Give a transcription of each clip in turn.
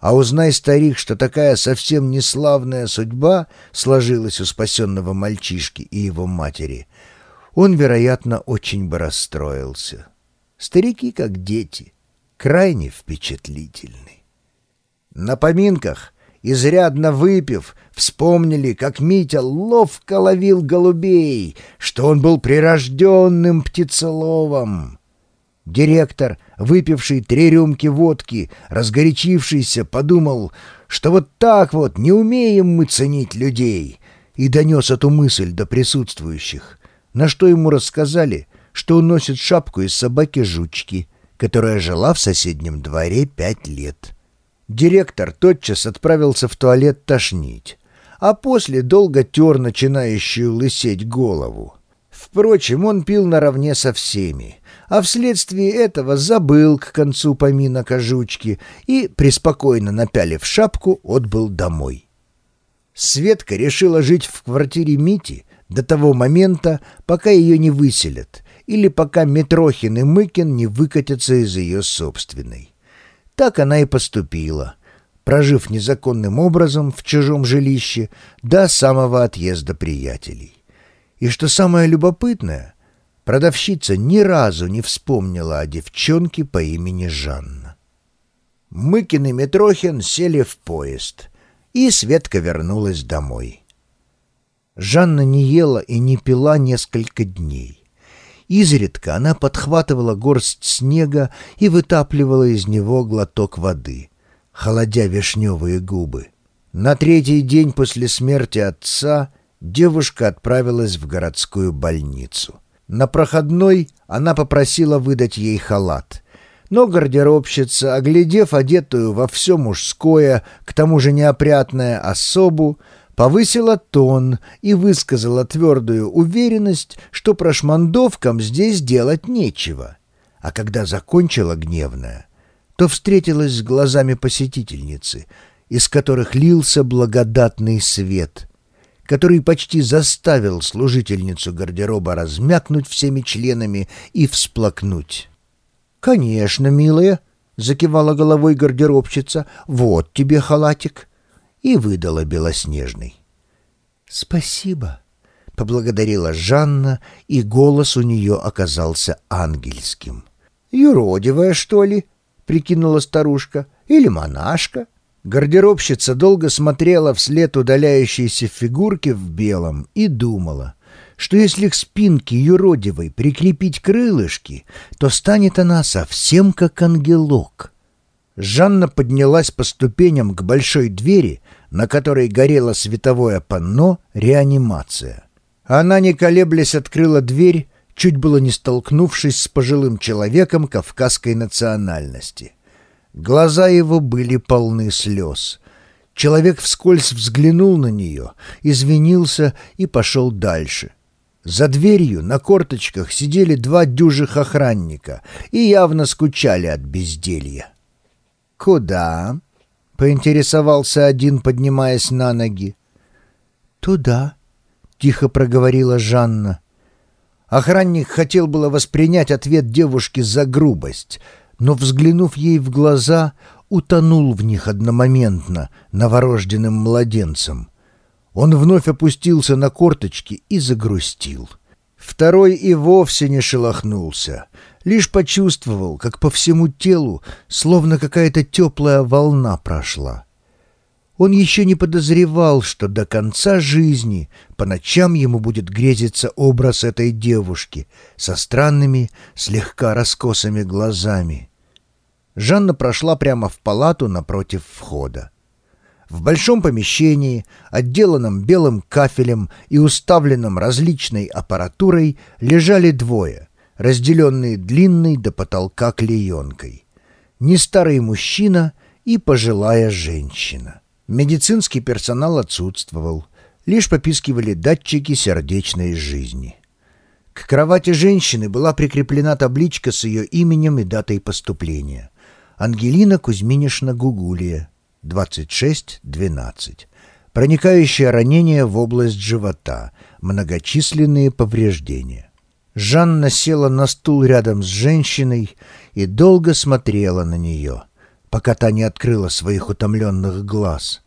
А узнай, старик, что такая совсем неславная судьба сложилась у спасенного мальчишки и его матери, он, вероятно, очень бы расстроился. Старики, как дети, крайне впечатлительны. На поминках, изрядно выпив, вспомнили, как Митя ловко ловил голубей, что он был прирожденным птицеловом. Директор, выпивший три рюмки водки, разгорячившийся, подумал, что вот так вот не умеем мы ценить людей, и донес эту мысль до присутствующих, на что ему рассказали, что он носит шапку из собаки-жучки, которая жила в соседнем дворе пять лет. Директор тотчас отправился в туалет тошнить, а после долго тер начинающую лысеть голову. Впрочем, он пил наравне со всеми, а вследствие этого забыл к концу поминок о жучке и, преспокойно напялив шапку, отбыл домой. Светка решила жить в квартире Мити до того момента, пока ее не выселят, или пока Митрохин и Мыкин не выкатятся из ее собственной. Так она и поступила, прожив незаконным образом в чужом жилище до самого отъезда приятелей. И что самое любопытное — продавщица ни разу не вспомнила о девчонке по имени Жанна. Мыкин и Митрохин сели в поезд, и Светка вернулась домой. Жанна не ела и не пила несколько дней. Изредка она подхватывала горсть снега и вытапливала из него глоток воды, холодя вишневые губы. На третий день после смерти отца девушка отправилась в городскую больницу — на проходной она попросила выдать ей халат. Но гардеробщица, оглядев одетую во все мужское, к тому же неопрятное особу, повысила тон и высказала твердую уверенность, что прошмандовкам здесь делать нечего. А когда закончила гневная, то встретилась с глазами посетительницы, из которых лился благодатный свет, который почти заставил служительницу гардероба размякнуть всеми членами и всплакнуть. «Конечно, милая», — закивала головой гардеробщица, — «вот тебе халатик», и выдала белоснежный. «Спасибо», — поблагодарила Жанна, и голос у нее оказался ангельским. «Юродивая, что ли?» — прикинула старушка. «Или монашка?» Гардеробщица долго смотрела вслед удаляющейся фигурки в белом и думала, что если к спинке юродивой прикрепить крылышки, то станет она совсем как ангелок. Жанна поднялась по ступеням к большой двери, на которой горело световое панно «Реанимация». Она, не колеблясь, открыла дверь, чуть было не столкнувшись с пожилым человеком кавказской национальности. Глаза его были полны слез. Человек вскользь взглянул на нее, извинился и пошел дальше. За дверью на корточках сидели два дюжих охранника и явно скучали от безделья. «Куда?» — поинтересовался один, поднимаясь на ноги. «Туда», — тихо проговорила Жанна. Охранник хотел было воспринять ответ девушки за грубость — но, взглянув ей в глаза, утонул в них одномоментно новорожденным младенцем. Он вновь опустился на корточки и загрустил. Второй и вовсе не шелохнулся, лишь почувствовал, как по всему телу словно какая-то теплая волна прошла. Он еще не подозревал, что до конца жизни по ночам ему будет грезиться образ этой девушки со странными, слегка раскосыми глазами. Жанна прошла прямо в палату напротив входа. В большом помещении, отделанном белым кафелем и уставленном различной аппаратурой, лежали двое, разделенные длинной до потолка клеенкой. Не старый мужчина и пожилая женщина. Медицинский персонал отсутствовал, лишь попискивали датчики сердечной жизни. К кровати женщины была прикреплена табличка с ее именем и датой поступления — Ангелина Кузьминишна Гугулия, 26-12. Проникающее ранение в область живота, многочисленные повреждения. Жанна села на стул рядом с женщиной и долго смотрела на нее, пока та не открыла своих утомленных глаз.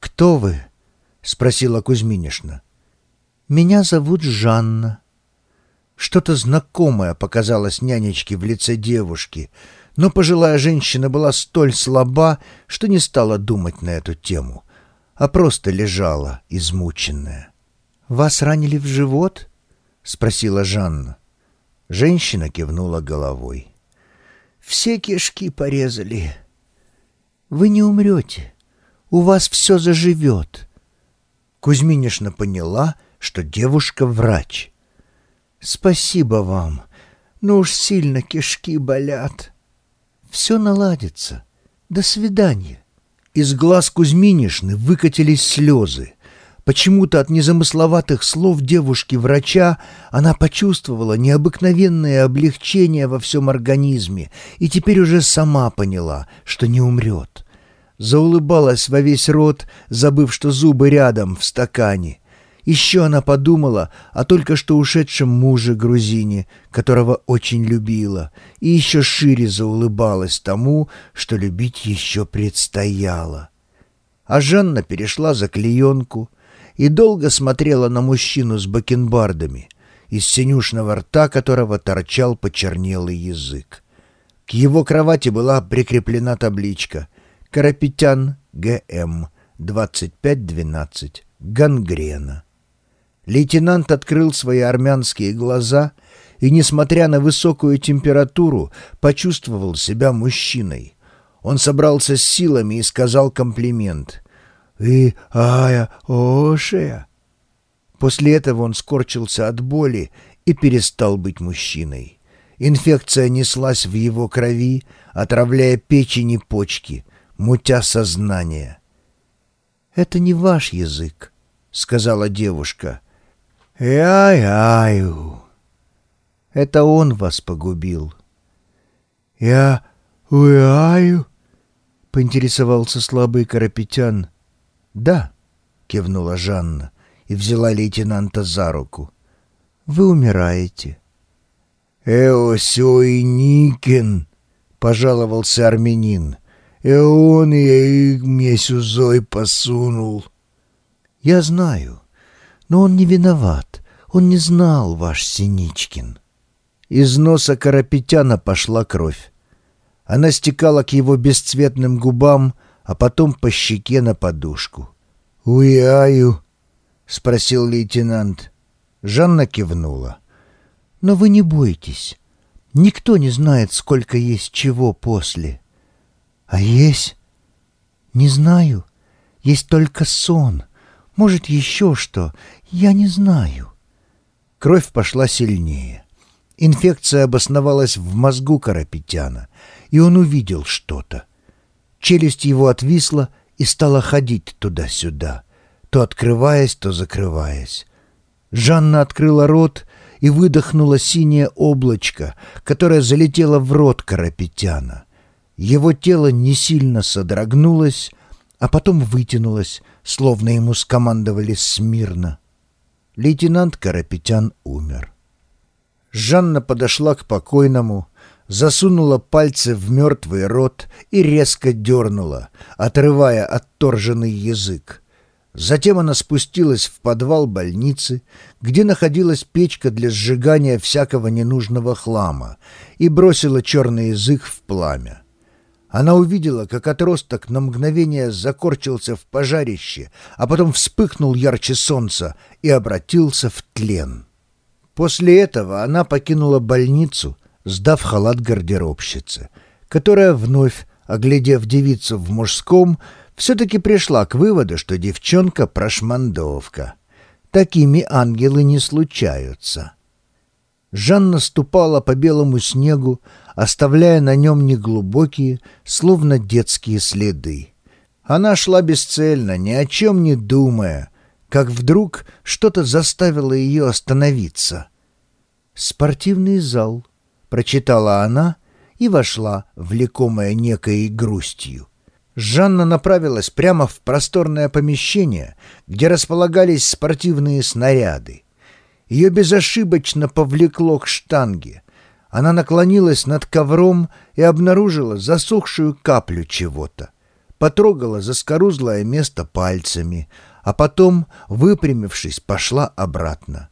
«Кто вы?» — спросила Кузьминишна. «Меня зовут Жанна». Что-то знакомое показалось нянечке в лице девушки, но пожилая женщина была столь слаба, что не стала думать на эту тему, а просто лежала, измученная. «Вас ранили в живот?» — спросила Жанна. Женщина кивнула головой. «Все кишки порезали. Вы не умрете. У вас все заживет». Кузьминишна поняла, что девушка врач. «Спасибо вам. Ну уж сильно кишки болят. Все наладится. До свидания». Из глаз Кузьминишны выкатились слезы. Почему-то от незамысловатых слов девушки-врача она почувствовала необыкновенное облегчение во всем организме и теперь уже сама поняла, что не умрет. Заулыбалась во весь рот, забыв, что зубы рядом, в стакане. Еще она подумала о только что ушедшем муже-грузине, которого очень любила, и еще шире заулыбалась тому, что любить еще предстояло. А Жанна перешла за клеенку и долго смотрела на мужчину с бакенбардами, из синюшного рта которого торчал почернелый язык. К его кровати была прикреплена табличка «Карапетян Г.М. 2512. Гангрена». Лейтенант открыл свои армянские глаза и, несмотря на высокую температуру, почувствовал себя мужчиной. Он собрался с силами и сказал комплимент. «И ая ошея». После этого он скорчился от боли и перестал быть мужчиной. Инфекция неслась в его крови, отравляя печень и почки, мутя сознание. «Это не ваш язык», — сказала девушка. «Я-яю». Это он вас погубил. «Я уяю?» — поинтересовался слабый Карапетян. «Да», — кивнула Жанна и взяла лейтенанта за руку. «Вы умираете». «Эосёй Никин», — пожаловался армянин. «И он ей мне сюзой посунул». «Я знаю, но он не виноват. Он не знал, ваш Синичкин». Из носа Карапетяна пошла кровь. Она стекала к его бесцветным губам, а потом по щеке на подушку. «Уяю?» — спросил лейтенант. Жанна кивнула. «Но вы не бойтесь. Никто не знает, сколько есть чего после. А есть? Не знаю. Есть только сон. Может, еще что. Я не знаю». Кровь пошла сильнее. Инфекция обосновалась в мозгу Карапетяна, и он увидел что-то. Челюсть его отвисла и стала ходить туда-сюда, то открываясь, то закрываясь. Жанна открыла рот и выдохнула синее облачко, которое залетело в рот Карапетяна. Его тело не сильно содрогнулось, а потом вытянулось, словно ему скомандовали смирно. Лейтенант Карапетян умер. Жанна подошла к покойному, засунула пальцы в мертвый рот и резко дернула, отрывая отторженный язык. Затем она спустилась в подвал больницы, где находилась печка для сжигания всякого ненужного хлама, и бросила черный язык в пламя. Она увидела, как отросток на мгновение закорчился в пожарище, а потом вспыхнул ярче солнца и обратился в тлен. После этого она покинула больницу сдав халат гардеробщице, которая, вновь оглядев девицу в мужском, все-таки пришла к выводу, что девчонка прошмандовка. Такими ангелы не случаются. Жанна ступала по белому снегу, оставляя на нем неглубокие, словно детские следы. Она шла бесцельно, ни о чем не думая, как вдруг что-то заставило ее остановиться. Спортивный зал — прочитала она и вошла, влекомая некой грустью. Жанна направилась прямо в просторное помещение, где располагались спортивные снаряды. Ее безошибочно повлекло к штанге. Она наклонилась над ковром и обнаружила засохшую каплю чего-то. Потрогала заскорузлое место пальцами, а потом, выпрямившись, пошла обратно.